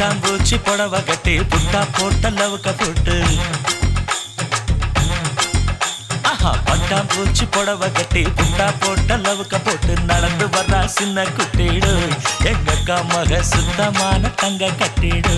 பட்டாம்பூச்சி புடவை கட்டி புட்டா போட்ட லவுக்க போட்டு ஆஹா பட்டாம்பூச்சி புடவை கட்டி புட்டா போட்ட லவுக்க போட்டு நடந்து வர்றா சின்ன குட்டிடு எங்க அக்கா மக சுத்தமான தங்க கட்டிடு.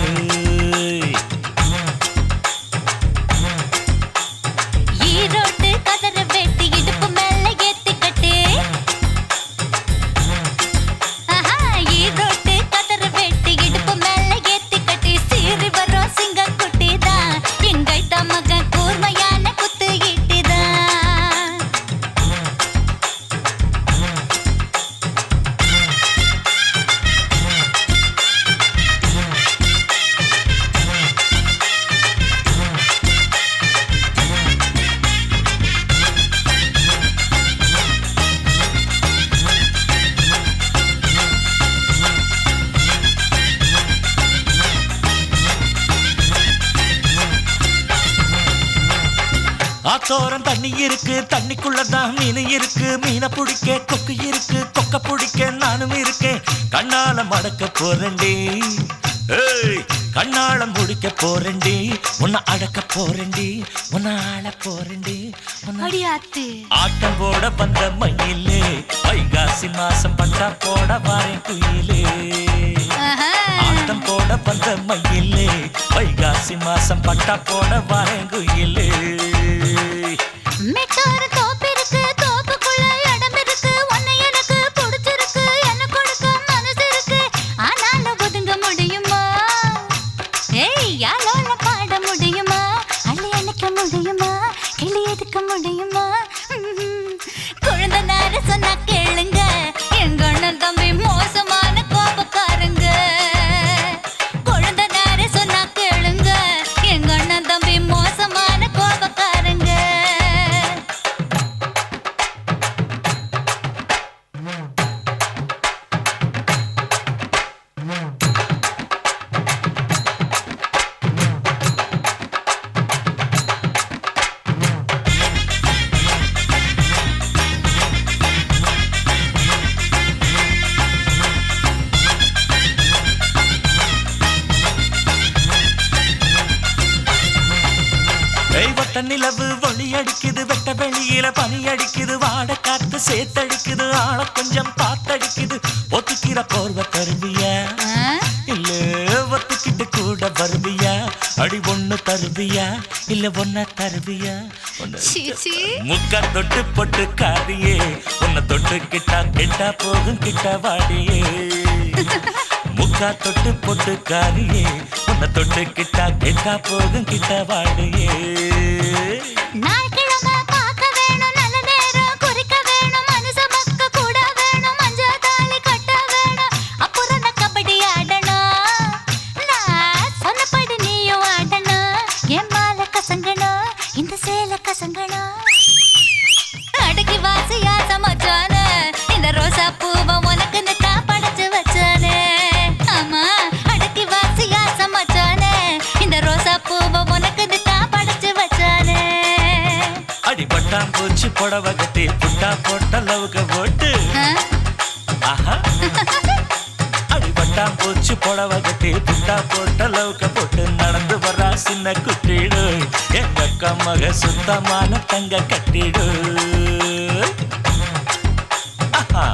ஆத்தோரம் தண்ணி இருக்கு தண்ணிக்குள்ளதான் மீன் இருக்கு மீனை பிடிக்க கொக்கு இருக்கு கொக்க பிடிக்க நானும் இருக்கேன். கண்ணால மடக்க போறேன்டி. கண்ணால முடிக்க போறேன்டி. உன்னை அடக்க போறேன்டி. உன்னை ஆள போறேன்டி அடியாத்து. ஆட்டம் போட வந்த மயிலே வைகாசி மாசம் பட்டா போட வாரேன் குயிலே. ஆட்டம் போட வந்த மயிலே வைகாசி மாசம் பட்டா போட வாரேன் முடியுமா மெட்டோரு தோப்பு இருக்கு தோப்புக்குள்ள இடம் இருக்கு நிலவு ஒளி அடிக்குது வெட்ட வெளியில பனி அடிக்குது வாட காத்து சேத்தடிக்குது ஆள கொஞ்சம் பார்த்தடிக்குது ஒத்துக்கிற போர்வ தருவியா? இல்ல ஒத்துக்கிட்டு கூட வருவியா அடி ஒண்ணு தருவியா இல்ல ஒன்ன தருவியா. முக்கா தொட்டு பொட்டு காரியே உன்னை தொட்டு கிட்டா கிட்டா போகும் கிட்ட வாடியே முக்கா தொட்டு பொட்டு காரியே உன்னை தொட்டு கிட்டா கிட்டா போகும் கிட்ட வாடியே பூச்சி புடவை கட்டி புட்டா போட்ட லவுக போட்டு? ஆஹா. அடி பட்டாம் பூச்சி புடவை கட்டி புட்டா போட்ட லவுக்க போட்டு நடந்து வர்றா சின்ன குட்டிடு. எங்க அக்கா மக சுத்தமான தங்க கட்டிடு. ஆஹா.